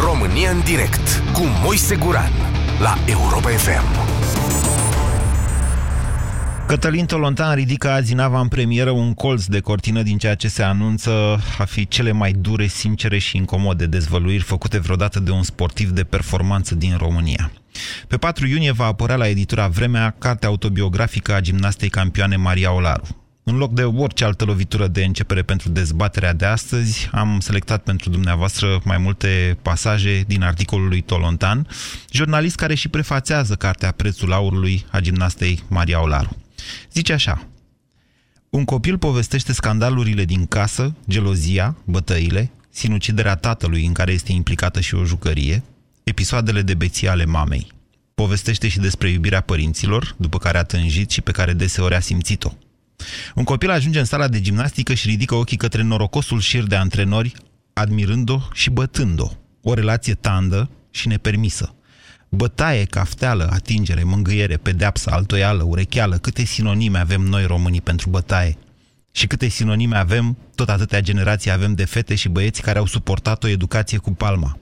România în direct cu Moise Guran la Europa FM. Cătălin Tolontan ridică azi în în premieră un colț de cortină din ceea ce se anunță a fi cele mai dure, sincere și incomode dezvăluiri făcute vreodată de un sportiv de performanță din România. Pe 4 iunie va apărea la editura Vremea cartea autobiografică a gimnastei campioane Maria Olaru. În loc de orice altă lovitură de începere pentru dezbaterea de astăzi, am selectat pentru dumneavoastră mai multe pasaje din articolul lui Tolontan, jurnalist care și prefațează cartea Prețul Aurului a gimnastei Maria Olaru. Zice așa, un copil povestește scandalurile din casă, gelozia, bătăile, sinuciderea tatălui în care este implicată și o jucărie, episoadele de beție ale mamei. Povestește și despre iubirea părinților, după care a tânjit și pe care deseori a simțit-o. Un copil ajunge în sala de gimnastică și ridică ochii către norocosul șir de antrenori, admirând-o și bătând-o. O relație tandă și nepermisă. Bătaie, cafteală, atingere, mângâiere, pedeapsă, altoială, urecheală, câte sinonime avem noi românii pentru bătaie. Și câte sinonime avem, tot atâtea generații avem de fete și băieți care au suportat o educație cu palma.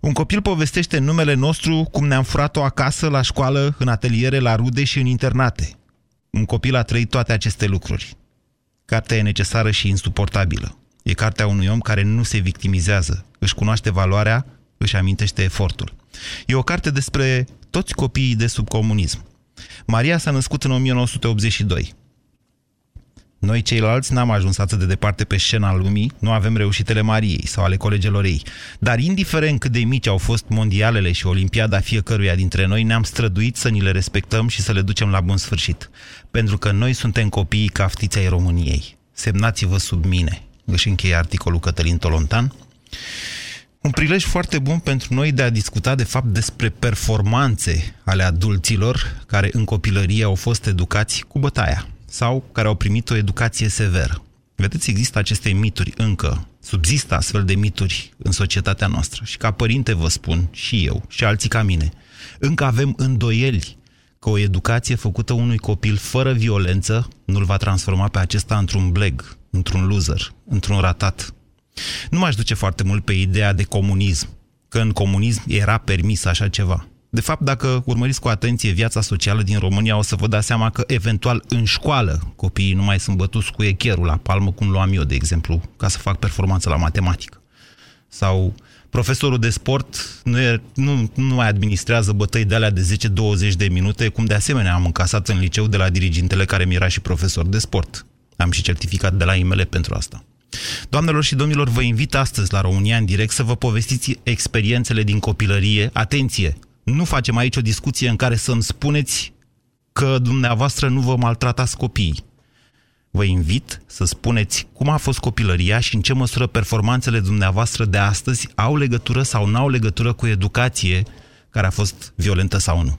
Un copil povestește în numele nostru cum ne-am furat-o acasă, la școală, în ateliere, la rude și în internate. Un copil a trăit toate aceste lucruri. Cartea e necesară și insuportabilă. E cartea unui om care nu se victimizează, își cunoaște valoarea, își amintește efortul. E o carte despre toți copiii de sub comunism. Maria s-a născut în 1982. Noi ceilalți n-am ajuns atât de departe pe scena lumii, nu avem reușitele Mariei sau ale colegelor ei. Dar indiferent cât de mici au fost mondialele și olimpiada fiecăruia dintre noi, ne-am străduit să ni le respectăm și să le ducem la bun sfârșit. Pentru că noi suntem copiii caftiței României. Semnați-vă sub mine. Își încheie articolul Cătălin Tolontan un prilej foarte bun pentru noi de a discuta, de fapt, despre performanțe ale adulților care în copilărie au fost educați cu bătaia sau care au primit o educație severă. Vedeți, există aceste mituri încă, subzistă astfel de mituri în societatea noastră. Și ca părinte vă spun, și eu, și alții ca mine, încă avem îndoieli că o educație făcută unui copil fără violență nu-l va transforma pe acesta într-un bleg, într-un loser, într-un ratat, nu m-aș duce foarte mult pe ideea de comunism, că în comunism era permis așa ceva. De fapt, dacă urmăriți cu atenție viața socială din România, o să vă dați seama că, eventual, în școală, copiii nu mai sunt bătuți cu echerul la palmă, cum luam eu, de exemplu, ca să fac performanță la matematică. Sau profesorul de sport nu, e, nu, nu mai administrează bătăi de alea de 10-20 de minute, cum de asemenea am încasat în liceu de la dirigintele care mi era și profesor de sport. Am și certificat de la IML pentru asta. Doamnelor și domnilor, vă invit astăzi la România în direct să vă povestiți experiențele din copilărie. Atenție! Nu facem aici o discuție în care să-mi spuneți că dumneavoastră nu vă maltratați copiii. Vă invit să spuneți cum a fost copilăria și în ce măsură performanțele dumneavoastră de astăzi au legătură sau nu au legătură cu educație care a fost violentă sau nu.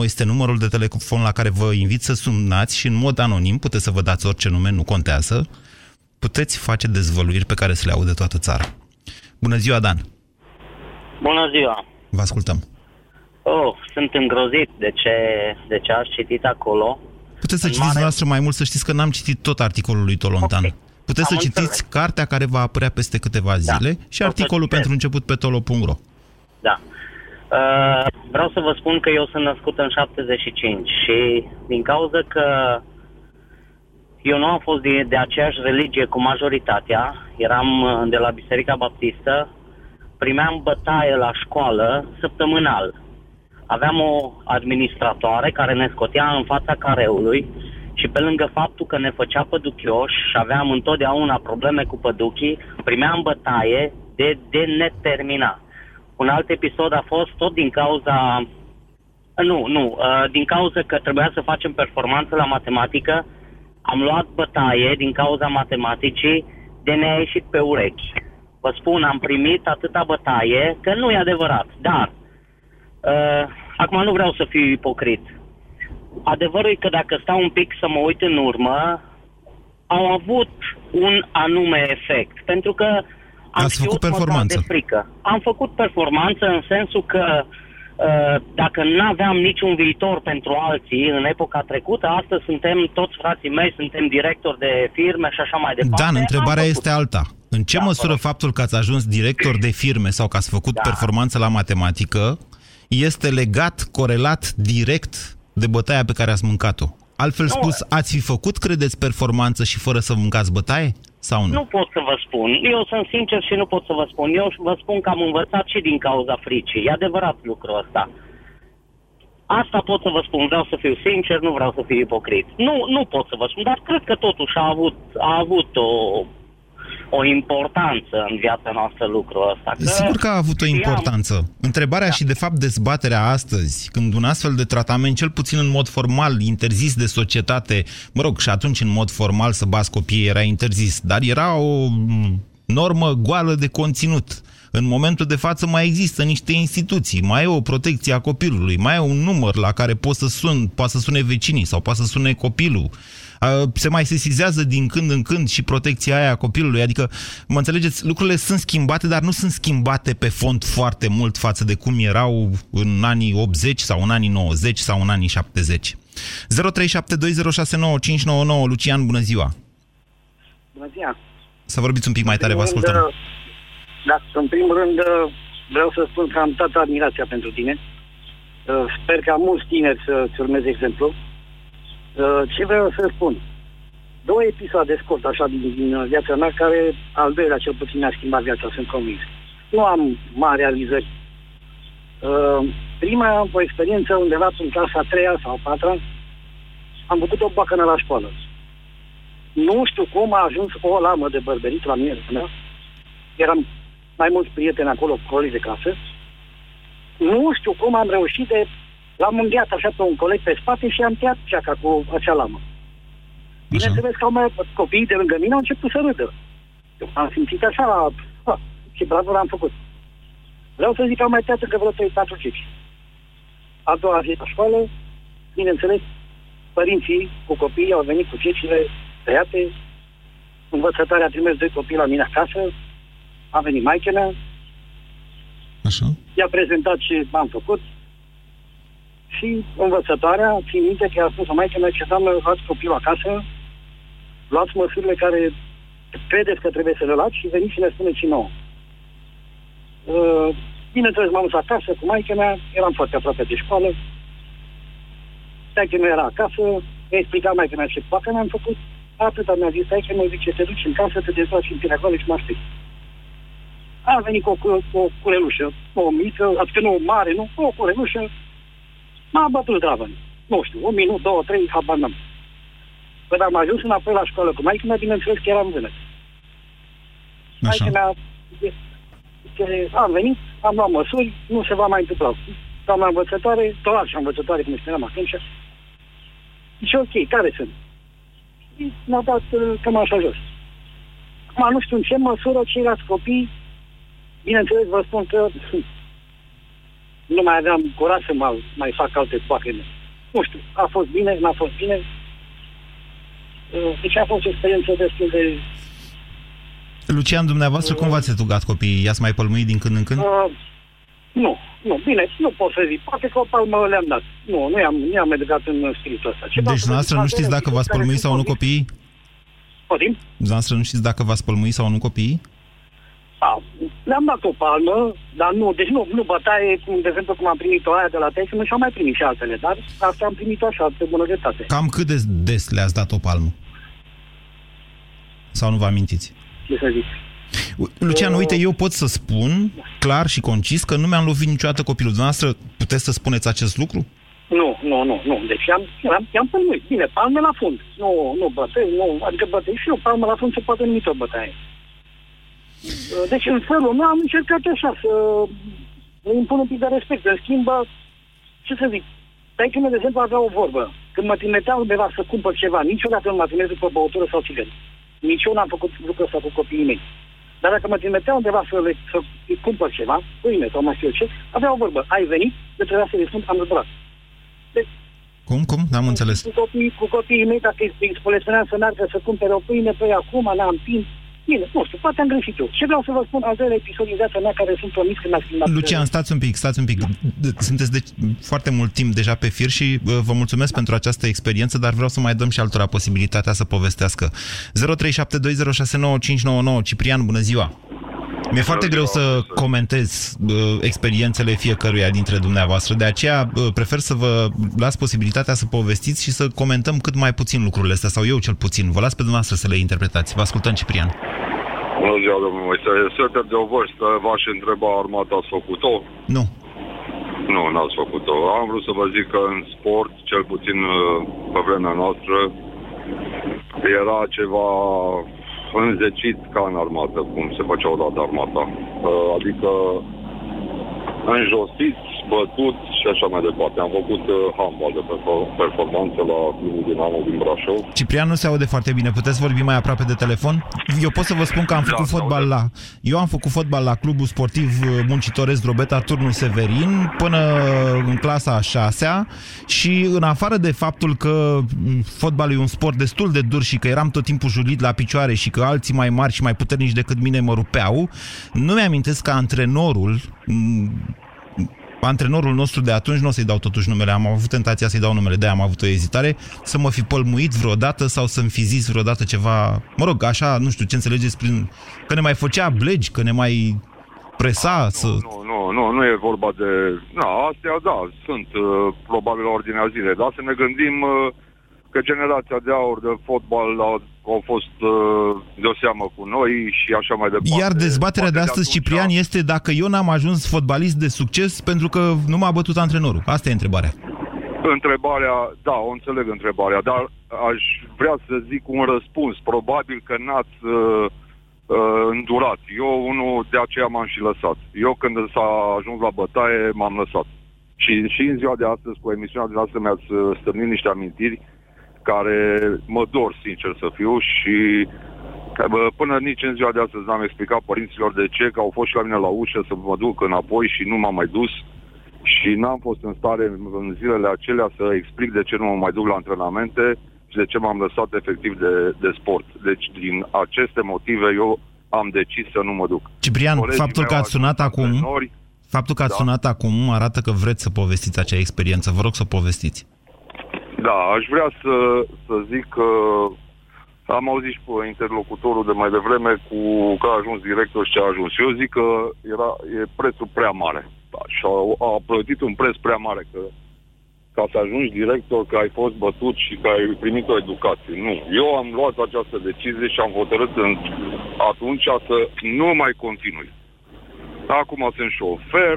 0372069599 este numărul de telefon la care vă invit să sunați și în mod anonim, puteți să vă dați orice nume, nu contează, puteți face dezvăluiri pe care să le audă toată țara. Bună ziua, Dan! Bună ziua! Vă ascultăm! Oh, sunt îngrozit de ce, de ce ați citit acolo. Puteți să în citiți mare... noastră mai mult, să știți că n-am citit tot articolul lui Tolontan. Okay. Puteți Am să citiți înțeles. cartea care va apărea peste câteva da. zile da. și articolul pentru început pe tolo.ro. Da. Uh, vreau să vă spun că eu sunt născut în 75 și din cauza că eu nu am fost de, de aceeași religie cu majoritatea, eram uh, de la Biserica Baptistă, primeam bătaie la școală săptămânal. Aveam o administratoare care ne scotea în fața careului și pe lângă faptul că ne făcea păduchioși și aveam întotdeauna probleme cu păduchii, primeam bătaie de, de neterminat. Un alt episod a fost tot din cauza... Nu, nu, uh, din cauza că trebuia să facem performanță la matematică, am luat bătaie din cauza matematicii de ne-a ieșit pe urechi. Vă spun, am primit atâta bătaie că nu e adevărat. Dar, uh, acum nu vreau să fiu ipocrit. Adevărul e că dacă stau un pic să mă uit în urmă, au avut un anume efect. Pentru că am Ați făcut performanță. De frică. Am făcut performanță în sensul că uh, dacă nu aveam niciun viitor pentru alții în epoca trecută, astăzi suntem toți frații mei, suntem directori de firme și așa mai departe. Dan, întrebarea este alta. În ce Da, măsură corect. faptul că ați ajuns director de firme sau că ați făcut Da. performanță la matematică este legat, corelat direct de bătaia pe care ați mâncat-o? Altfel Nu. spus, ați fi făcut, credeți, performanță și fără să mâncați bătaie? Sau nu? Nu pot să vă spun. Eu sunt sincer și nu pot să vă spun. Eu vă spun că am învățat și din cauza fricii. E adevărat lucrul ăsta. Asta pot să vă spun. Vreau să fiu sincer, nu vreau să fiu ipocrit. Nu, nu pot să vă spun, dar cred că totuși a avut, a avut o, o importanță în viața noastră lucrul ăsta. Că Sigur că a avut o știam- importanță. Întrebarea și, de fapt, dezbaterea astăzi, când un astfel de tratament, cel puțin în mod formal, interzis de societate, mă rog, și atunci în mod formal să bați copiii era interzis, dar era o m, normă goală de conținut. În momentul de față mai există niște instituții, mai e o protecție a copilului, mai e un număr la care poți să sun, poate să sune vecinii sau poate să sune copilul. Uh, Se mai sesizează din când în când și protecția aia a copilului. Adică, mă înțelegeți, lucrurile sunt schimbate, dar nu sunt schimbate pe fond foarte mult față de cum erau în anii 80 sau în anii 90 sau în anii 70. 0372069599 Lucian, bună ziua! Bună ziua! Să vorbiți un pic mai tare, vă ascultăm. În, da, în primul rând vreau să spun că am toată admirația pentru tine. Uh, Sper ca mulți tineri să-ți urmeze exemplu. Uh, Ce vreau să spun? Două episoade scurt așa din, din viața mea care al doilea cel puțin mi-a schimbat viața, sunt convins. Nu am mari realizări. Uh, Prima, o experiență undeva în clasa a treia sau a patra, am făcut o bacană la școală. Nu știu cum a ajuns o lamă de bărberit la mine. Da? Eram mai mulți prieteni acolo, colegi de clasă. Nu știu cum am reușit de... L-am îngheat așa pe un coleg pe spate și am tăiat ceaca cu acea lamă. Bineînțeles că au mai, copiii de lângă mine au început să râdă. Eu am simțit așa, ha, ce bravo l-am făcut. Vreau să zic că am mai tăiat încă vreo 3-4 cici. A doua zi la școală, bineînțeles, părinții cu copiii au venit cu cicile tăiate, învățătoarea a trimis doi copii la mine acasă, a venit maică mea, Așa? i-a prezentat ce am făcut și învățătoarea, țin minte că a spus maică mea ce doamnă, luați copilul acasă, luați măsurile care credeți că trebuie să le luați și veniți și ne spuneți și nouă. Uh, bineînțeles, m-am dus acasă cu maică mea, eram foarte aproape de școală, Taică nu era acasă, mi-a explicat maică mea ce pacă mi-am făcut, atâta mi-a zis, taică mă zice, te duci în casă, te dezbați în pielea goală și mă aștept. A venit cu o, cu, cu o curelușă, o mică, adică nu o mare, nu, o curelușă, m-a bătut zdravă. Nu știu, un minut, două, trei, habar n-am. Când am ajuns înapoi la școală cu maică mea, bineînțeles că eram vânăt. Așa. Maică mea, zice, am venit, am luat măsuri, nu se va mai întâmpla. Doamna învățătoare, tot și învățătoare, cum spuneam atunci, zice, ok, care sunt? Și m-a dat uh, cam așa jos. Acum nu știu în ce măsură ceilalți copii, bineînțeles vă spun că nu mai aveam curaj să mai, mai fac alte pachene. Nu știu, a fost bine, n-a fost bine. Uh, Deci a fost o experiență destul de Lucian, dumneavoastră, cum v-ați educat copiii? I-ați mai pălmuit din când în când? Uh, nu, nu, bine, nu pot să zic. Poate că o palmă le-am dat. Nu, nu i-am, nu i-am educat în spiritul ăsta. Ce Deci, dumneavoastră, nu știți dacă v-ați pălmuit sau nu copiii? Pădim? Dumneavoastră, nu știți dacă v-ați pălmuit sau nu copiii? A, le-am dat o palmă, dar nu, deci nu, nu bătaie, cum, de exemplu, cum am primit-o aia de la taică, și am mai primit și altele, dar asta am primit-o așa, pe bună dreptate. Cam cât de des le-ați dat o palmă? Sau nu vă amintiți? Ce să zic. Lucian, uite, eu pot să spun clar și concis că nu mi-am lovit niciodată copilul dumneavoastră. Puteți să spuneți acest lucru? Nu, nu, nu, nu. Deci am, am, i-am pălmuit. Bine, palme la fund. Nu, nu bătăi, nu, adică bătăi și eu, palmă la fund se poate numi tot bătaie. Deci în felul meu am încercat așa să îmi impun un pic de respect. În schimb, bă, ce să zic, Taică de exemplu, avea o vorbă. Când mă trimiteau undeva să cumpăr ceva, niciodată nu mă trimis după băutură sau țigări. Nici eu n-am făcut lucrul ăsta cu copiii mei. Dar dacă mă trimiteau undeva să, le, să cumpăr ceva, pâine sau mai știu eu ce, avea o vorbă. Ai venit, de trebuia să-i spun, am zburat. Deci, Cum, cum? N-am înțeles. cu copiii, cu copiii mei, dacă îi îi spuneam să meargă să cumpere o pâine, păi acum n-am timp, Bine, nu știu, poate am greșit eu. Ce vreau să vă spun, al doilea episod din viața mea care sunt promis când ați filmat... Lucian, stați un pic, stați un pic. Sunteți de foarte mult timp deja pe fir și vă mulțumesc pentru această experiență, dar vreau să mai dăm și altora posibilitatea să povestească. 0372069599 Ciprian, bună ziua! Mi-e foarte greu să comentez uh, experiențele fiecăruia dintre dumneavoastră, de aceea uh, prefer să vă las posibilitatea să povestiți și să comentăm cât mai puțin lucrurile astea, sau eu cel puțin. Vă las pe dumneavoastră să le interpretați. Vă ascultăm, Ciprian. Bună ziua, domnul Moise. Sunteți de o vârstă, v-aș întreba, armata ați făcut-o? Nu. Nu, n-ați făcut-o. Am vrut să vă zic că în sport, cel puțin uh, pe vremea noastră, era ceva înzecit ca în armată, cum se făcea odată armata. Uh, adică înjosiți, bătuți și așa mai departe. Am făcut uh, handball de performanță la clubul Dinamo din Brașov. Ciprian nu se aude foarte bine. Puteți vorbi mai aproape de telefon? Eu pot să vă spun că am da, făcut da, fotbal la... Eu am făcut fotbal la clubul sportiv uh, muncitoresc Drobeta Turnul Severin până în clasa a șasea și în afară de faptul că mm, fotbalul e un sport destul de dur și că eram tot timpul julit la picioare și că alții mai mari și mai puternici decât mine mă rupeau, nu mi-amintesc că antrenorul mm, antrenorul nostru de atunci, nu o să-i dau totuși numele, am avut tentația să-i dau numele, de am avut o ezitare, să mă fi pălmuit vreodată sau să-mi fi zis vreodată ceva, mă rog, așa, nu știu ce înțelegeți prin... că ne mai făcea blegi, că ne mai presa nu, să... Nu, nu, nu, nu e vorba de... Na, astea, da, sunt uh, probabil la ordinea zilei, dar să ne gândim uh, că generația de aur de fotbal a, au fost uh, de o seamă cu noi și așa mai departe. Iar dezbaterea de astăzi, de Ciprian, este dacă eu n-am ajuns fotbalist de succes pentru că nu m-a bătut antrenorul. Asta e întrebarea. Întrebarea, da, o înțeleg întrebarea, dar aș vrea să zic un răspuns. Probabil că n-ați uh, uh, îndurat. Eu, unul, de aceea m-am și lăsat. Eu, când s-a ajuns la bătaie, m-am lăsat. Și, și în ziua de astăzi, cu emisiunea de astăzi, mi-ați uh, stârnit niște amintiri care mă dor, sincer să fiu, și până nici în ziua de astăzi n-am explicat părinților de ce, că au fost și la mine la ușă să mă duc înapoi și nu m-am mai dus și n-am fost în stare în zilele acelea să explic de ce nu mă mai duc la antrenamente și de ce m-am lăsat efectiv de, de sport. Deci, din aceste motive, eu am decis să nu mă duc. Ciprian, Colegii faptul că ați sunat acum, antrenori, faptul că ați da. sunat acum arată că vreți să povestiți acea experiență. Vă rog să povestiți. Da, aș vrea să, să zic că am auzit și pe interlocutorul de mai devreme cu că a ajuns director și ce a ajuns. Eu zic că era, e prețul prea mare. Da, și a, a plătit un preț prea mare, că ca să ajungi director, că ai fost bătut și că ai primit o educație. Nu. Eu am luat această decizie și am hotărât în, atunci să nu mai continui. Acum sunt șofer,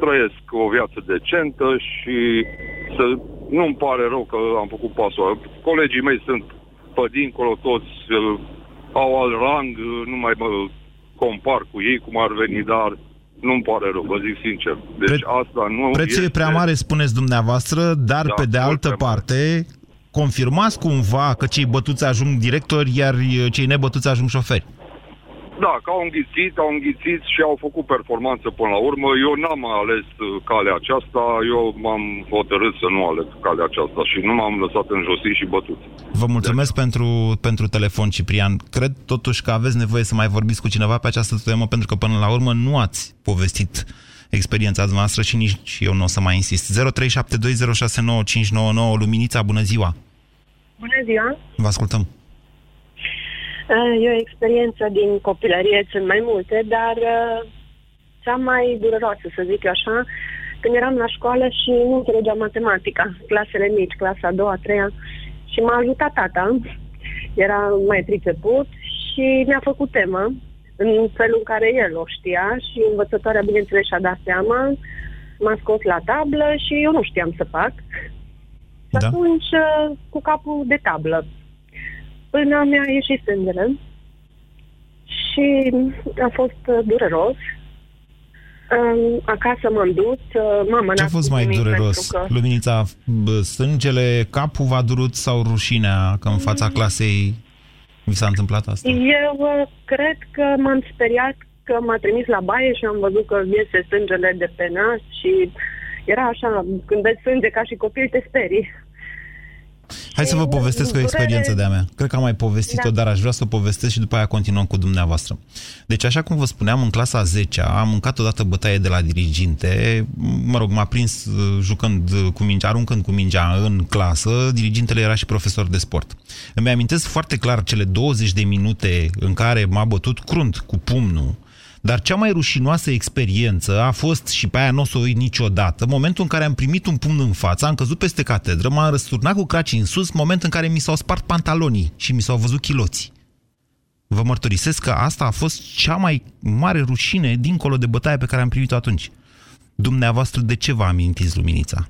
trăiesc o viață decentă și să nu-mi pare rău că am făcut pasul Colegii mei sunt pe dincolo toți, uh, au alt rang, uh, nu mai mă compar cu ei cum ar veni, dar nu-mi pare rău, vă zic sincer. Deci Pre- asta nu Prețul este... e prea mare, spuneți dumneavoastră, dar da, pe de altă parte, confirmați cumva că cei bătuți ajung directori, iar uh, cei nebătuți ajung șoferi. Da, că au înghițit, au înghițit și au făcut performanță până la urmă. Eu n-am ales uh, calea aceasta, eu m-am hotărât să nu aleg calea aceasta și nu m-am lăsat în josit și bătut. Vă mulțumesc de pentru, pentru telefon, Ciprian. Cred totuși că aveți nevoie să mai vorbiți cu cineva pe această temă, pentru că până la urmă nu ați povestit experiența noastră și nici eu nu o să mai insist. 0372069599 Luminița, bună ziua! Bună ziua! Vă ascultăm! E o experiență din copilărie, sunt mai multe, dar uh, cea mai dureroasă, să zic așa, când eram la școală și nu înțelegeam matematica, clasele mici, clasa a doua, a treia, și m-a ajutat tata, era mai priceput și mi-a făcut temă în felul în care el o știa și învățătoarea, bineînțeles, și-a dat seama, m-a scos la tablă și eu nu știam să fac. Și da. atunci, uh, cu capul de tablă, până mi-a ieșit sângele și a fost uh, dureros. Acasă m-am dus, uh, mama Ce a fost mai dureros? Că... Luminița, sângele, capul v-a durut sau rușinea că în fața mm. clasei mi s-a întâmplat asta? Eu uh, cred că m-am speriat că m-a trimis la baie și am văzut că iese sângele de pe nas și era așa, când vezi sânge ca și copil, te sperii. Hai să vă povestesc o experiență de-a mea. Cred că am mai povestit-o, da. dar aș vrea să o povestesc și după aia continuăm cu dumneavoastră. Deci, așa cum vă spuneam, în clasa 10 am mâncat odată bătaie de la diriginte. Mă rog, m-a prins uh, jucând cu mingea, aruncând cu mingea în clasă. Dirigintele era și profesor de sport. Îmi amintesc foarte clar cele 20 de minute în care m-a bătut crunt cu pumnul dar cea mai rușinoasă experiență a fost, și pe aia nu o să o uit niciodată, momentul în care am primit un pumn în față, am căzut peste catedră, m-am răsturnat cu craci în sus, moment în care mi s-au spart pantalonii și mi s-au văzut chiloții. Vă mărturisesc că asta a fost cea mai mare rușine dincolo de bătaia pe care am primit-o atunci. Dumneavoastră, de ce vă amintiți luminița?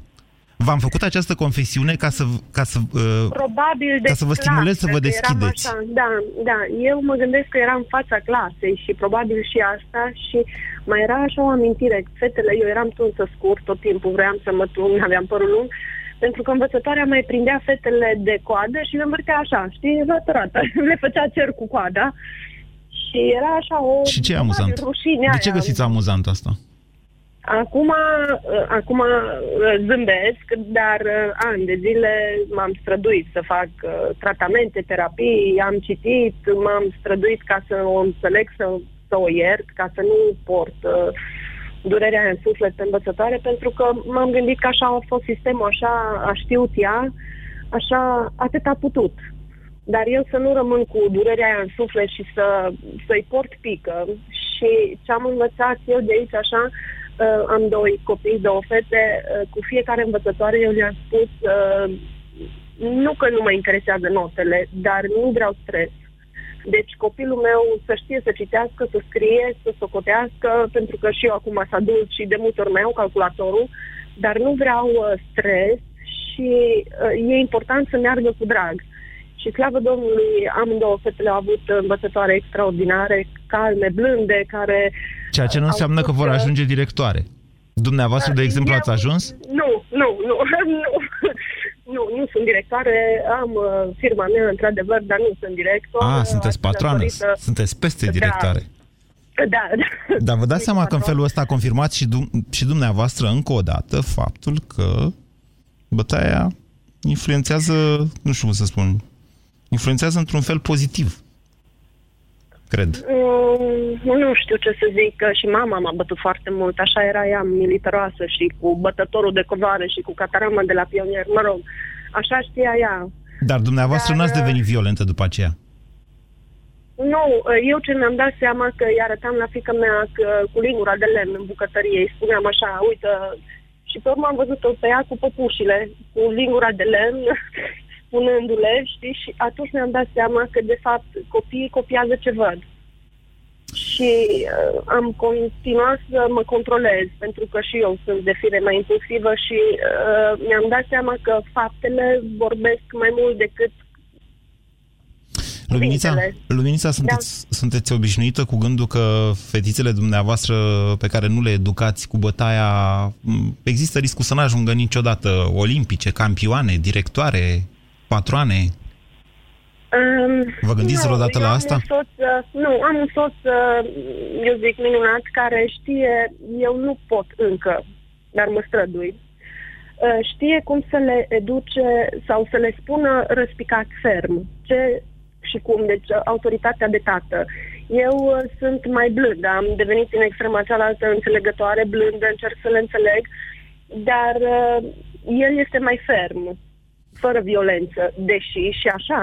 V-am făcut această confesiune ca să, ca să, uh, Probabil ca să vă stimulez să vă deschideți. Așa. Da, da. Eu mă gândesc că eram în fața clasei și probabil și asta și mai era așa o amintire. Fetele, eu eram tunsă scurt tot timpul, vreau să mă tun, aveam părul lung, pentru că învățătoarea mai prindea fetele de coadă și le învârtea așa, știi, rată, Le făcea cer cu coada. Și era așa o... Și ce e amuzant? De ce găsiți amuzant asta? Acum, uh, acum uh, zâmbesc, dar uh, ani de zile m-am străduit să fac tratamente, terapii, am citit, m-am străduit ca să o înțeleg, să, să o iert, ca să nu port durerea în suflet pe învățătoare, pentru că m-am gândit că așa a fost sistemul, așa a știut ea, așa atât a putut. Dar eu să nu rămân cu durerea aia în suflet și să, să-i port pică. Și ce am învățat eu de aici așa, uh, am doi copii, două fete, uh, cu fiecare învățătoare eu le-am spus uh, nu că nu mă interesează notele, dar nu vreau stres. Deci copilul meu să știe să citească, să scrie, să socotească, pentru că și eu acum s-a dus și de multe ori mai au calculatorul, dar nu vreau uh, stres și uh, e important să meargă cu drag. Și slavă Domnului, amândouă fetele au avut învățătoare extraordinare, calme, blânde, care... Ceea ce nu înseamnă că vor ajunge directoare. Dumneavoastră, de exemplu, ați ajuns? Nu, nu, nu, nu. Nu, nu sunt directoare, am uh, firma mea, într-adevăr, dar nu sunt director. Ah, sunteți patronă, datorită... sunteți peste directoare. Da. Da, da. Dar vă dați seama că în felul ăsta confirmați și, dum- și dumneavoastră încă o dată faptul că bătaia influențează, nu știu cum să spun, influențează într-un fel pozitiv. Cred. Mm, nu știu ce să zic, că și mama m-a bătut foarte mult. Așa era ea, militaroasă și cu bătătorul de covoare și cu catarama de la pionier. Mă rog, așa știa ea. Dar dumneavoastră Dar, n-ați devenit violentă după aceea? Nu, eu ce mi-am dat seama că îi arătam la fica mea că, cu lingura de lemn în bucătărie, îi spuneam așa, uite, și pe urmă am văzut-o pe ea cu păpușile, cu lingura de lemn spunându-le, știi, și atunci mi-am dat seama că, de fapt, copiii copiază ce văd. Și uh, am continuat să mă controlez, pentru că și eu sunt de fire mai impulsivă și uh, mi-am dat seama că faptele vorbesc mai mult decât Luminița, Luminița sunteți, da. sunteți obișnuită cu gândul că fetițele dumneavoastră pe care nu le educați cu bătaia, există riscul să nu ajungă niciodată olimpice, campioane, directoare? Patroane? Um, Vă gândiți nu, vreodată la asta? Soț, uh, nu, am un soț, uh, eu zic, minunat, care știe, eu nu pot încă, dar mă strădui. Uh, știe cum să le educe sau să le spună răspicat ferm. Ce și cum, deci autoritatea de tată. Eu sunt mai blândă, am devenit în extrema cealaltă înțelegătoare, blândă, încerc să le înțeleg, dar uh, el este mai ferm fără violență, deși și așa,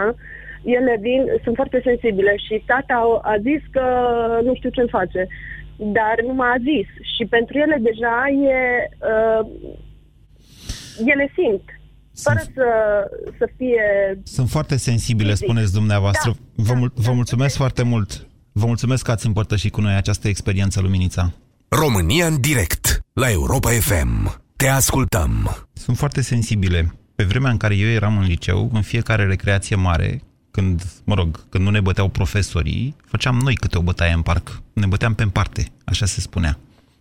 ele vin, sunt foarte sensibile și tata a zis că nu știu ce face, dar nu m-a zis și pentru ele deja e, uh, ele simt, fără să, să fie... Sunt foarte sensibile, fizic. spuneți dumneavoastră. Da, vă, mul- da, vă mulțumesc da. foarte mult. Vă mulțumesc că ați împărtășit cu noi această experiență, Luminița. România în direct, la Europa FM. Te ascultăm. Sunt foarte sensibile pe vremea în care eu eram în liceu, în fiecare recreație mare, când, mă rog, când nu ne băteau profesorii, făceam noi câte o bătaie în parc. Ne băteam pe parte, așa se spunea.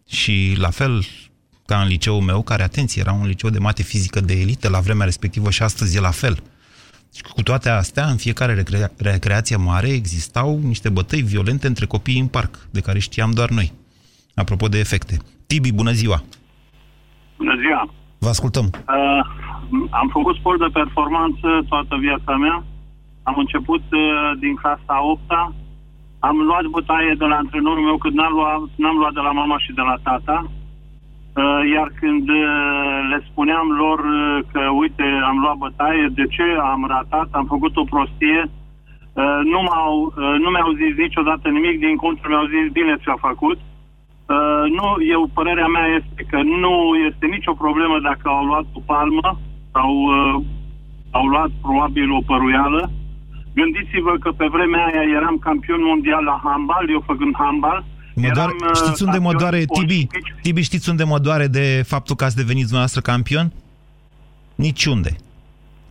Și la fel ca în liceul meu, care, atenție, era un liceu de mate fizică de elită la vremea respectivă și astăzi e la fel. Și cu toate astea, în fiecare recrea- recreație mare existau niște bătăi violente între copiii în parc, de care știam doar noi. Apropo de efecte. Tibi, bună ziua! Bună ziua! Vă ascultăm! Uh, am făcut sport de performanță toată viața mea. Am început uh, din clasa 8 -a. Am luat bătaie de la antrenorul meu când n-am luat, n-am luat de la mama și de la tata. Uh, iar când uh, le spuneam lor uh, că, uite, am luat bătaie, de ce am ratat, am făcut o prostie, uh, nu, m-au, uh, nu mi-au zis niciodată nimic, din contră mi-au zis bine ce-a făcut. Uh, nu, eu, părerea mea este că nu este nicio problemă dacă au luat o palmă sau uh, au luat probabil o păruială. Gândiți-vă că pe vremea aia eram campion mondial la handbal, eu făcând handbal. Mă doare, eram, uh, știți unde mă campion doare, Tibi? olimpic. Tibi, știți unde mă doare de faptul că ați devenit dumneavoastră campion? Niciunde.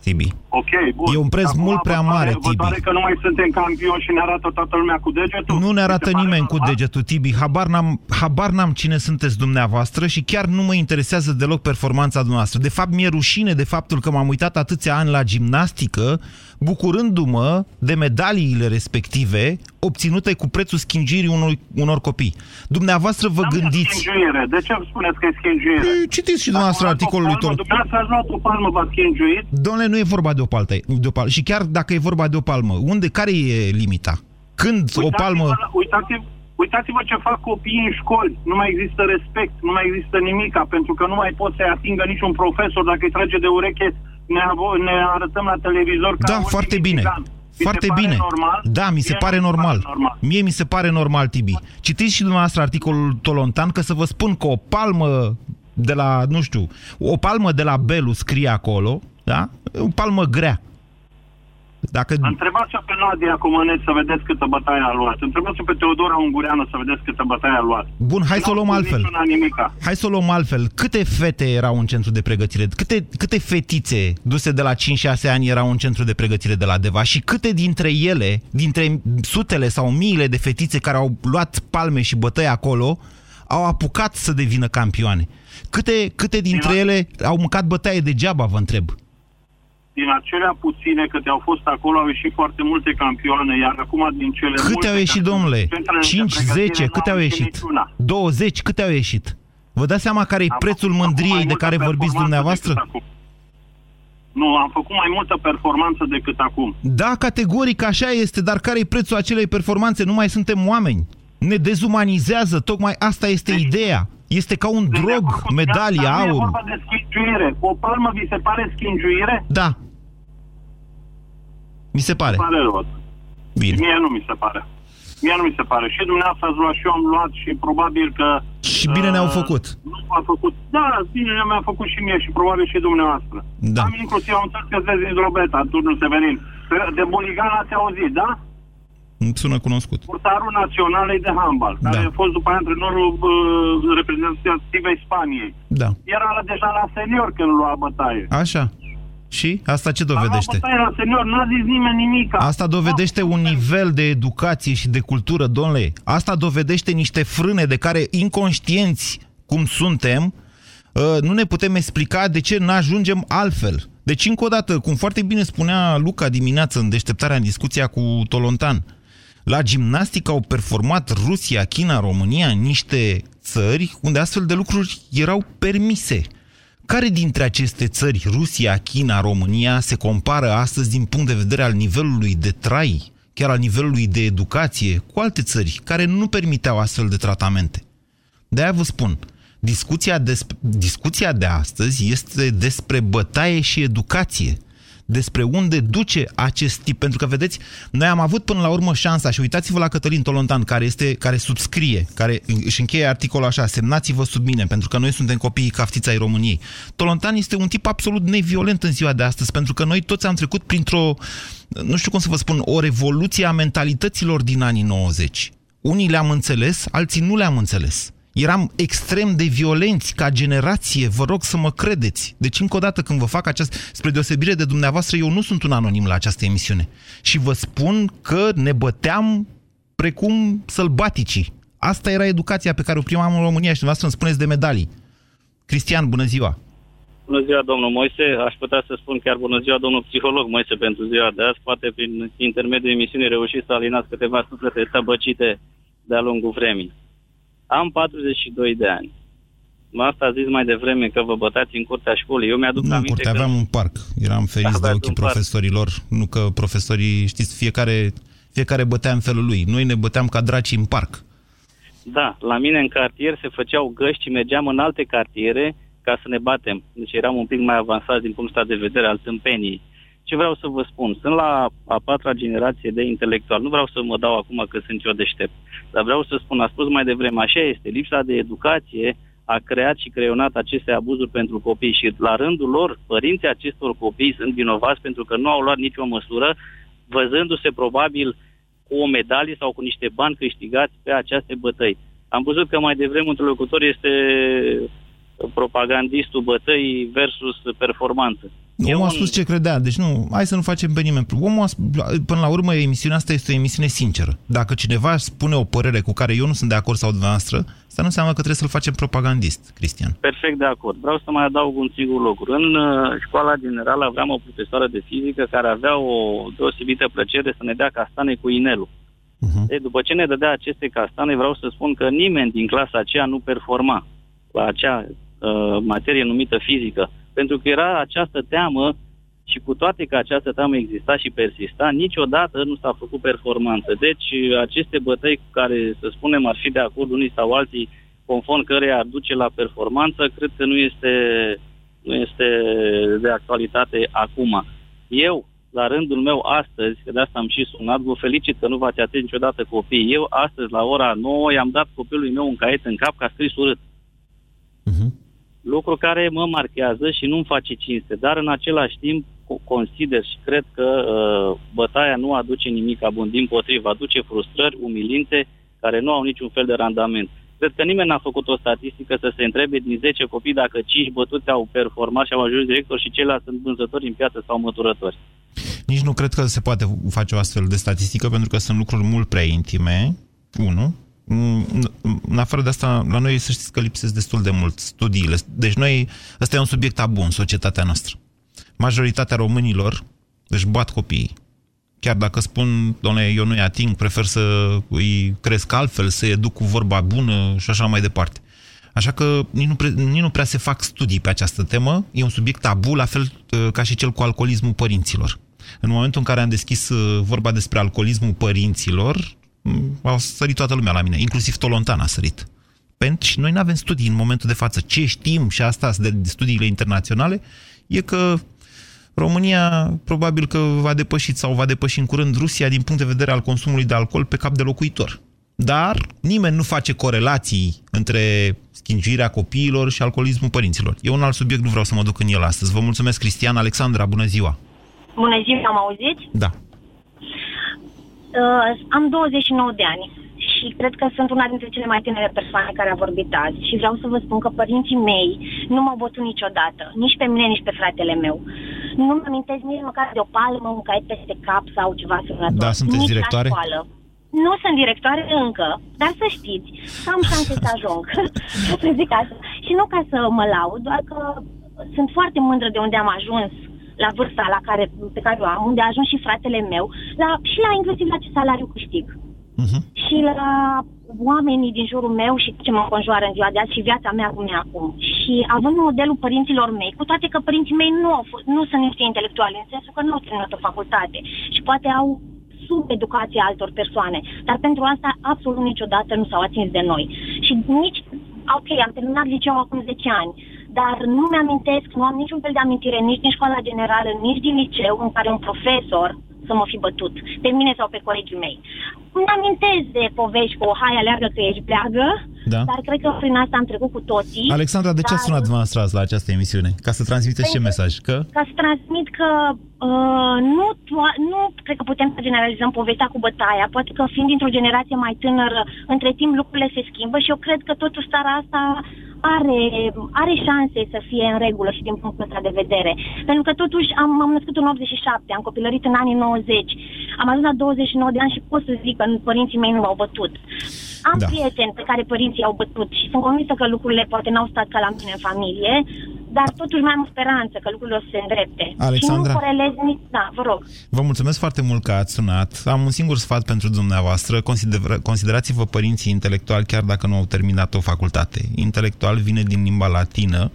Tibi. Ok, bun. E un preț Acum mult prea vă mare, pare- vă Tibi. pare că nu mai suntem campioni și ne arată toată lumea cu degetul? Nu ne Vi arată se pare nimeni cu normal? degetul, Tibi. Habar n-am, habar n-am cine sunteți dumneavoastră și chiar nu mă interesează deloc performanța dumneavoastră. De fapt, mi-e rușine de faptul că m-am uitat atâția ani la gimnastică, bucurându-mă de medaliile respective obținute cu prețul schingirii unor, unor copii. Dumneavoastră vă N-am zis gândiți... Schingiuire. De ce îmi spuneți că e schingiuire? Păi, Citiți și dumneavoastră Dacă articolul lui ați luat o Ton. palmă, Dumneavoastră ați luat o palmă, v-ați schingiuit. Domnule, nu e vorba de o, paltă, de o palmă. Și chiar dacă e vorba de o palmă, unde, care e limita? Când o palmă... Uitați-vă, uitați-vă, uitați-vă ce fac copiii în școli. Nu mai există respect, nu mai există nimica, pentru că nu mai pot să-i atingă niciun profesor. Dacă îi trage de ureche, ne, avo- ne arătăm la televizor ca Da, ultimii foarte bine. țigani. Mi se Foarte pare bine. Normal? Da, mi se Mie pare nu mi normal. normal. Mie mi se pare normal, Tibi. Citiți și dumneavoastră articolul Tolontan, că să vă spun că o palmă de la, nu știu, o palmă de la Belu scrie acolo, da? O palmă grea. Dacă... Întrebați-o pe Nadia Comăneț să vedeți câtă bătaie a luat. Întrebați-o pe Teodora Ungureanu să vedeți câtă bătaie a luat. Bun, hai să o N-au luăm spus altfel. niciuna nimica. Hai să o luăm altfel. Câte fete erau în centru de pregătire? Câte, câte fetițe duse de la 5-6 ani erau în centru de pregătire de la Deva? Și câte dintre ele, dintre sutele sau miile de fetițe care au luat palme și bătăi acolo, au apucat să devină campioane? Câte, câte dintre Din- ele au mâncat bătaie degeaba, vă întreb? Din acelea puține câte au fost acolo au ieșit foarte multe campioane, iar acum din cele Câte multe au ieșit, care sunt domnule? în centrele de 5, pregătire, 10, nu câte au ieșit? niciuna. 20, câte au ieșit? Vă dați seama care e Am prețul făcut mândriei mai de multă care vorbiți performanță dumneavoastră? decât acum. Nu, am făcut mai multă performanță decât acum. Da, categoric așa este, dar care e prețul acelei performanțe? Nu mai suntem oameni. Ne dezumanizează, tocmai asta este Deci- ideea. Este ca un Sunt de drog, acord cu medalie, dumneavoastră, Nu e aur. vorba de schingiuire. O palmă vi se pare schingiuire? Da. Mi se pare. Pare rău. Bine. Mie nu mi se pare. Mie nu mi se pare. Și dumneavoastră ați luat și eu am luat și probabil că... Și bine ne-au uh, făcut. Nu a făcut. Da, bine mi-a făcut și mie și probabil și dumneavoastră. Da. Am inclusiv am înțeles că sunteți din Drobeta, în turnul Severin. De Buligan ați auzit, da? Îmi sună cunoscut. Portarul național de handbal, Da. care a fost după aia antrenorul uh, reprezentativei Spaniei. Da. Era deja la senior când lua bătaie. Așa. Și? Asta ce A luat dovedește? bătaie la senior, n-a zis nimeni nimic. Asta dovedește un nivel de educație și de cultură, domnule. Asta dovedește niște frâne de care inconștienți cum suntem, uh, nu ne putem explica de ce nu ajungem altfel. Deci, încă o dată, cum foarte bine spunea Luca dimineață în deșteptarea în discuția cu Tolontan, la gimnastică au performat Rusia, China, România, niște țări unde astfel de lucruri erau permise. Care dintre aceste țări, Rusia, China, România, se compară astăzi din punct de vedere al nivelului de trai, chiar al nivelului de educație, cu alte țări care nu permiteau astfel de tratamente? De-aia vă spun, discuția, despre, discuția de astăzi este despre bătaie și educație despre unde duce acest tip. Pentru că, vedeți, noi am avut până la urmă șansa și uitați-vă la Cătălin Tolontan, care, este, care subscrie, care își încheie articolul așa, semnați-vă sub mine, pentru că noi suntem copiii caftița ai României. Tolontan este un tip absolut neviolent în ziua de astăzi, pentru că noi toți am trecut printr-o, nu știu cum să vă spun, o revoluție a mentalităților din anii 90. Unii le-am înțeles, alții nu le-am înțeles. Eram extrem de violenți ca generație, vă rog să mă credeți. Deci, încă o dată, când vă fac această... Spre deosebire de dumneavoastră, eu nu sunt un anonim la această emisiune. Și vă spun că ne băteam precum sălbaticii. Asta era educația pe care o primam în România și dumneavoastră îmi spuneți de medalii. Cristian, bună ziua! Bună ziua, domnul Moise. Aș putea să spun chiar bună ziua, domnul psiholog Moise, pentru ziua de azi. Poate prin intermediul emisiunii reușiți să alinați câteva suflete tăbăcite de-a lungul vremii. Am 42 de ani. Asta a zis mai devreme că vă bătați în curtea școlii. Eu mi-aduc Nu în aminte curte, că... aveam un parc. Eram feriți de Aveați ochii un parc. profesorilor. Nu că profesorii, știți, fiecare, fiecare bătea în felul lui. Noi ne băteam ca draci în parc. Da, la mine în cartier se făceau găști și mergeam în alte cartiere ca să ne batem. Deci eram un pic mai avansați din punctul ăsta de vedere al tâmpenii. Ce vreau să vă spun? Sunt la a patra generație de intelectual. Nu vreau să mă dau acum că sunt eu deștept. Dar vreau să spun, a spus mai devreme, așa este. Lipsa de educație a creat și creionat aceste abuzuri pentru copii și la rândul lor, părinții acestor copii sunt vinovați pentru că nu au luat nicio măsură, văzându-se probabil cu o medalie sau cu niște bani câștigați pe aceste bătăi. Am văzut că mai devreme un interlocutor este propagandistul bătăii versus performanță. Omul a spus ce credea, deci nu, hai să nu facem pe nimeni. Omul a, sp- până la urmă, emisiunea asta este o emisiune sinceră. Dacă cineva spune o părere cu care eu nu sunt de acord sau dumneavoastră, asta nu înseamnă că trebuie să-l facem propagandist, Cristian. Perfect de acord. Vreau să mai adaug un singur lucru. În uh, școala generală aveam o profesoară de fizică care avea o deosebită plăcere să ne dea castane cu inelul. Uh-huh. E, după ce ne dădea aceste castane, vreau să spun că nimeni din clasa aceea nu performa la acea uh, materie numită fizică. Pentru că era această teamă și cu toate că această teamă exista și persista, niciodată nu s-a făcut performanță. Deci aceste bătăi cu care, să spunem, ar fi de acord unii sau alții, conform căreia ar duce la performanță, cred că nu este, nu este de actualitate acum. Eu, la rândul meu, astăzi, că de asta am și sunat, vă felicit că nu v-ați atins niciodată copiii. Eu, astăzi, la ora 9, i-am dat copilului meu un caiet în cap că a scris urât. Uh-huh lucru care mă marchează și nu-mi face cinste, dar în același timp consider și cred că uh, bătaia nu aduce nimic bun, din potrivă, aduce frustrări, umilințe, care nu au niciun fel de randament. Cred că nimeni n-a făcut o statistică să se întrebe din 10 copii dacă 5 bătuți au performat și au ajuns director și ceilalți sunt vânzători în piață sau măturători. Nici nu cred că se poate face o astfel de statistică pentru că sunt lucruri mult prea intime, Unu. În afară de asta, la noi să știți că lipsesc destul de mult studiile. Deci noi, ăsta e un subiect tabu în societatea noastră. Majoritatea românilor își bat copiii. Chiar dacă spun, doamne, eu nu-i ating, prefer să îi cresc altfel, să-i educ cu vorba bună și așa mai departe. Așa că nici nu, pre, nici nu prea se fac studii pe această temă. E un subiect tabu, la fel uh, ca și cel cu alcoolismul părinților. În momentul în care am deschis uh, vorba despre alcoolismul părinților, mm, au sărit toată lumea la mine, inclusiv Tolontan a sărit. Pentru și noi nu avem studii în momentul de față. Ce știm, și asta de, de studiile internaționale, e că România probabil că va depăși sau va depăși în curând Rusia din punct de vedere al consumului de alcool pe cap de locuitor. Dar nimeni nu face corelații între schingirea copiilor și alcoolismul părinților. E un alt subiect, nu vreau să mă duc în el astăzi. Vă mulțumesc, Cristian. Alexandra, bună ziua! Bună ziua, am auzit? Da. Uh, am 29 de ani și cred că sunt una dintre cele mai tinere persoane care a vorbit azi și vreau să vă spun că părinții mei nu m-au bătut niciodată, nici pe mine, nici pe fratele meu. Nu-mi amintesc nici măcar de o palmă, un caiet peste cap sau ceva asemănător. Da, sunteți nici la directoare? școală. Nu sunt directoare încă, dar să știți, că am șanse să ajung, să zic așa. Și nu ca să mă laud, doar că sunt foarte mândră de unde am ajuns la vârsta la care, pe care o am, unde a ajuns și fratele meu, la, și la inclusiv la ce salariu câștig. Uh-huh. Și la oamenii din jurul meu și ce mă înconjoară în ziua de azi și viața mea cum e acum. Și având modelul părinților mei, cu toate că părinții mei nu, au fost, nu sunt niște intelectuali, în sensul că nu au terminat o facultate și poate au sub educația altor persoane. Dar pentru asta absolut niciodată nu s-au atins de noi. Și nici, ok, am terminat liceu acum 10 ani, dar nu mi-amintesc, nu am niciun fel de amintire nici din școala generală, nici din liceu în care un profesor să mă fi bătut, pe mine sau pe colegii mei. Îmi amintesc de povești cu hai aleargă că ești bleagă, Da. dar cred că prin asta am trecut cu toții. Alexandra, de ce dar- ați sunat dumneavoastră azi la această emisiune? Ca să transmiteți ce Pentru- mesaj? Că ca să transmit că uh, nu, to- nu cred că putem să generalizăm povestea cu bătaia. Poate că fiind dintr-o generație mai tânără, între timp lucrurile se schimbă și eu cred că totuși țara asta are, are șanse să fie în regulă și din punctul ăsta de vedere. Pentru că totuși am, am născut în 87, am copilărit în anii 90, am ajuns la 29 de ani și pot să zic că părinții mei nu m-au bătut. Am Da. prieteni pe care părinții au bătut și sunt convinsă că lucrurile poate n-au stat ca la mine în familie, dar totuși mai am speranță că lucrurile o să se îndrepte. Alexandra? Și nu corelez nici... Da, vă rog. Vă mulțumesc foarte mult că ați sunat. Am un singur sfat pentru dumneavoastră. Consider, considerați-vă părinții intelectuali chiar dacă nu au terminat o facultate. Intelectual vine din limba latină,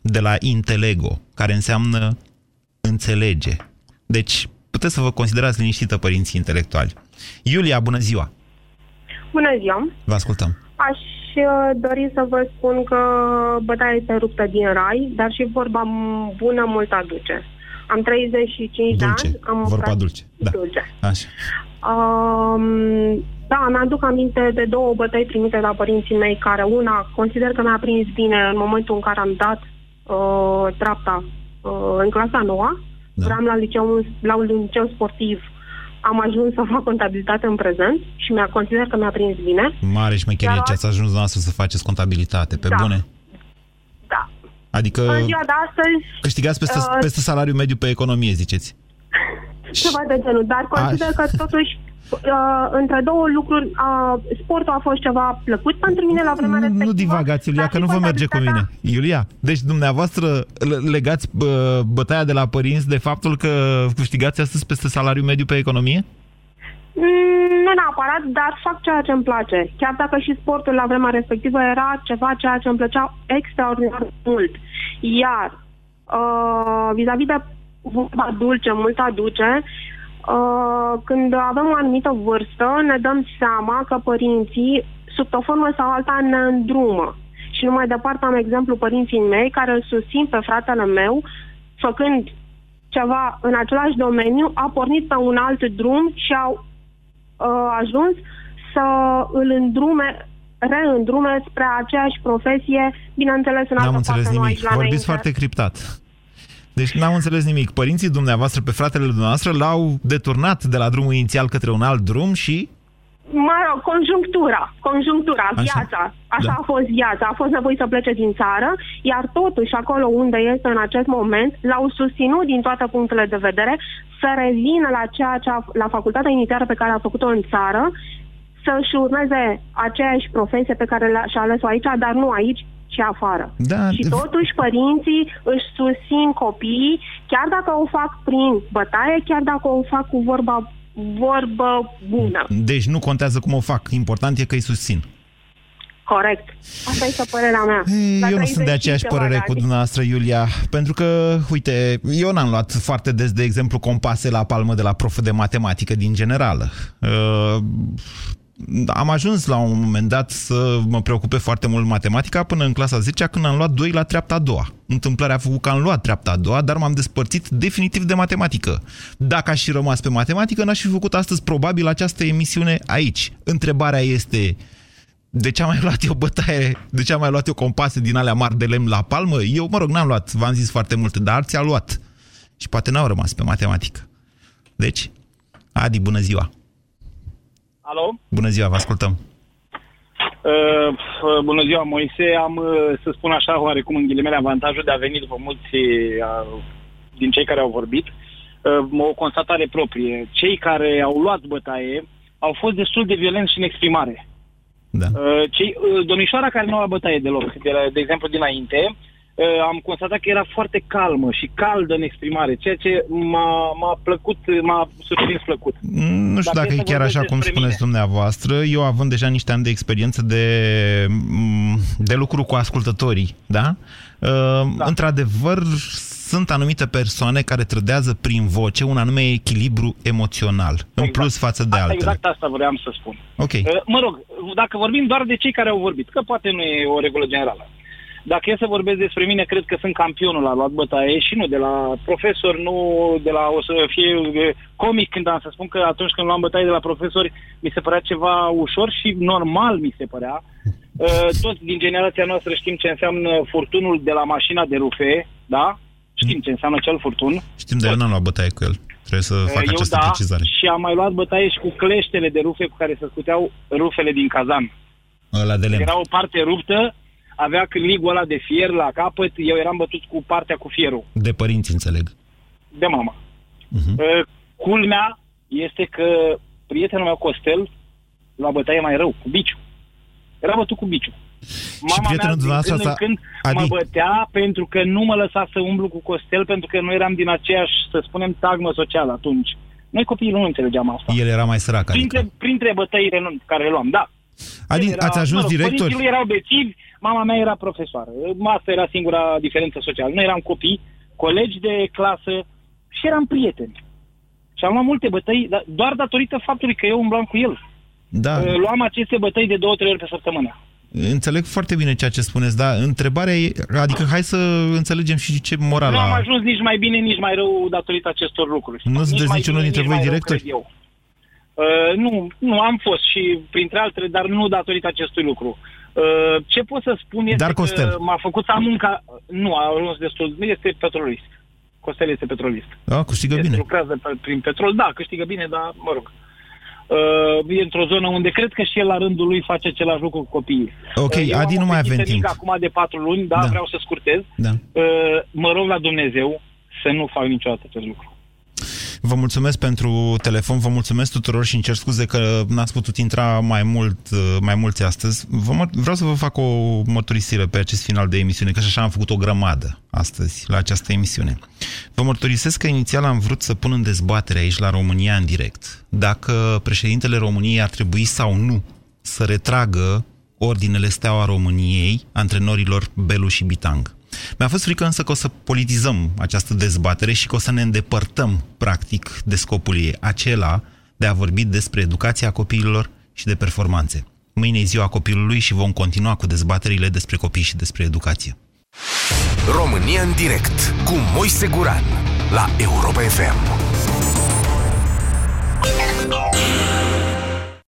de la intelego, care înseamnă înțelege. Deci, puteți să vă considerați liniștită părinții intelectuali. Iulia, bună ziua! Bună ziua! Vă ascultăm. Aș uh, dori să vă spun că bătaia este ruptă din rai, dar și vorba bună mult aduce. Am 35 Dulce. de ani. Am Vorba practic- dulce. Da. dulce. Așa. Um, da, mi-aduc aminte de două bătăi primite la părinții mei, care una consider că mi-a prins bine în momentul în care am dat uh, treapta uh, în clasa noua. Da. Vreau la, liceu, la un liceu sportiv. Am ajuns să fac contabilitate în prezent și mi-a consider că mi-a prins bine. Mare șmecherie Iar ce ați ajuns dumneavoastră să faceți contabilitate, pe Da. bune. Da. Adică În ziua de astăzi, câștigați peste, Uh, peste salariul mediu pe economie, ziceți. ceva de genul, dar consider Aș- că totuși uh, între două lucruri, uh, sportul a fost ceva plăcut pentru mine la vremea Nu, respectivă. nu divagați, Iulia, dar că și nu vă merge cu mine. contabilitatea- Iulia, deci dumneavoastră le- legați bă, bătaia de la părinți de faptul că câștigați astăzi peste salariul mediu pe economie? Mm, Nu neapărat, dar fac ceea ce îmi place. Chiar dacă și sportul la vremea respectivă era ceva ceea ce îmi plăcea extraordinar de mult. Iar uh, vis-a-vis de vorba dulce, mult aduce, uh, când avem o anumită vârstă, ne dăm seama că părinții, sub o formă sau alta, ne îndrumă. Și nu mai departe am exemplu părinții mei care îl susțin pe fratele meu, făcând ceva în același domeniu, a pornit pe un alt drum și au uh, ajuns să îl îndrume, reîndrume spre aceeași profesie, bineînțeles în N-am altă înțeles parte, nu nimic. aici la Vorbiți înainte. foarte criptat. Deci n-am înțeles nimic. Părinții dumneavoastră, pe fratele dumneavoastră, l-au deturnat de la drumul inițial către un alt drum și... Mă rog, conjunctura, conjunctura, Așa. viața. Așa Da. a fost viața. A fost nevoit să plece din țară, iar totuși acolo unde este în acest moment, l-au susținut din toate punctele de vedere să revină la ceea ce a, la facultatea inițială pe care a făcut-o în țară, să-și urmeze aceeași profesie pe care le- și-a ales-o aici, dar nu aici, ci afară. Da, Și totuși părinții își susțin copiii, chiar dacă o fac prin bătaie, chiar dacă o fac cu vorba, vorbă bună. Deci nu contează cum o fac. Important e că îi susțin. Corect. Asta este părerea mea. La Eu nu sunt de 30 aceeași ceva părere de cu ani. dumneavoastră, Iulia, pentru că, uite, eu n-am luat foarte des, de exemplu, compase la palmă de la proful de matematică din generală. Uh, am ajuns la un moment dat să mă preocupe foarte mult matematica până în clasa 10 când am luat 2 la treapta a doua. Întâmplarea a făcut că am luat treapta a doua, dar m-am despărțit definitiv de matematică. Dacă aș fi rămas pe matematică, n-aș fi făcut astăzi probabil această emisiune aici. Întrebarea este, de ce am mai luat eu bătaie, de ce am mai luat eu compase din alea mari de lemn la palmă? Eu, mă rog, n-am luat, v-am zis foarte multe, dar alții au luat. Și poate n-au rămas pe matematică. Deci, Adi, bună ziua! Alo? Bună ziua, vă ascultăm! Uh, f- bună ziua, Moise. Am, uh, să spun așa, oarecum în ghilimele, avantajul de a veni după mulți uh, din cei care au vorbit. Uh, o constatare proprie. Cei care au luat bătaie au fost destul de violenți și în exprimare. Da. Uh, cei, uh, domnișoara care nu a luat bătaie deloc, de, la, de exemplu dinainte, uh, am constatat că era foarte calmă și caldă în exprimare, ceea ce m-a, m-a plăcut, m-a surprins plăcut. Nu știu Dacă dacă e e să chiar vorbesc așa cum despre spuneți dumneavoastră. Eu având deja niște ani de experiență de, de lucru cu ascultătorii, da? da. Într-adevăr, sunt anumite persoane care trădează prin voce un anume echilibru emoțional, în plus față de altele. Exact asta vreau să spun. Ok. Uh, Mă rog, dacă vorbim doar de cei care au vorbit, că poate nu e o regulă generală. Dacă e să vorbesc despre mine, cred că sunt campionul la luat bătaie și nu de la profesor, nu de la o să fie e, comic când am să spun că atunci când luam bătaie de la profesori, mi se părea ceva ușor și normal mi se părea. Uh, Toți din generația noastră știm ce înseamnă furtunul de la mașina de rufe, da? Știm ce înseamnă cel furtun. Știm, dar eu n-am luat bătaie cu el. Trebuie să fac Eu această da, precizare. și am mai luat bătaie și cu cleștele de rufe cu care se scuteau rufele din cazan. Ăla de lemn. Era o parte ruptă, avea cârligul ăla de fier la capăt, eu eram bătut cu partea cu fierul, De părinți, înțeleg. de mama. Mhm. Uh, culmea este că prietenul meu Costel la bătaie mai rău, cu biciu. Era bătut cu biciu. Mama prietenul mea, dumneavoastră din când asta- în când Adi- mă bătea pentru că nu mă lăsa să umblu cu Costel, pentru că noi eram din aceeași, să spunem, tagmă socială atunci. Noi copiii nu înțelegeam asta. El era mai sărac, adică. Printre, printre bătăile nu- care le luam, da. Adi, El era- ați ajuns mă rog, director? Părinții lui erau bețivi, mama mea era profesoară. Asta era singura diferență socială. Noi eram copii, colegi de clasă și eram prieteni. Și am luat multe bătăi, dar doar datorită faptului că eu umblam cu el. Da, Uh, Luam aceste bătăi de două, trei ori pe săptămână. înțeleg foarte bine ceea ce spuneți, dar întrebarea e, adică hai să înțelegem și ce moral Nu am a... ajuns nici mai bine, nici mai rău datorită acestor lucruri. Nu Nici sunteți mai niciunul bine, dintre nici voi mai rău, directori? cred Eu. Uh, nu, nu, am fost și printre altele, dar nu datorită acestui lucru. Uh, ce pot să spun este Dar Costel. că m-a făcut să am munca... Nu, a ajuns destul... Nu este petrolist. Costel este petrolist. Da, câștigă Este, bine. lucrează pe, prin petrol. Da, câștigă bine, dar mă rog. Uh, e într-o zonă unde cred că și el la rândul lui face același lucru cu copiii. Ok, Uh, eu Adi, am nu o mai fetiță avem timp. mică Acum de patru luni, da, Da. vreau să scurtez. Da. Uh, mă rog la Dumnezeu să nu fac niciodată acest lucru. Vă mulțumesc pentru telefon, vă mulțumesc tuturor și îmi cer scuze că n-ați putut intra mai mult, uh, mai mulți astăzi. Vă, mă- vreau să vă fac o mărturisire pe acest final de emisiune, că și așa am făcut o grămadă astăzi la această emisiune. Vă mărturisesc că inițial am vrut să pun în dezbatere aici la România în direct dacă președintele României ar trebui sau nu să retragă ordinele Steaua României antrenorilor Belu și Bitang. Mi-a fost frică însă că o să politizăm această dezbatere și că o să ne îndepărtăm, practic, de scopul ei, acela de a vorbi despre educația copiilor și de performanțe. Mâine e ziua copilului și vom continua cu dezbaterile despre copii și despre educație. România în direct cu Moise Guran la Europa FM.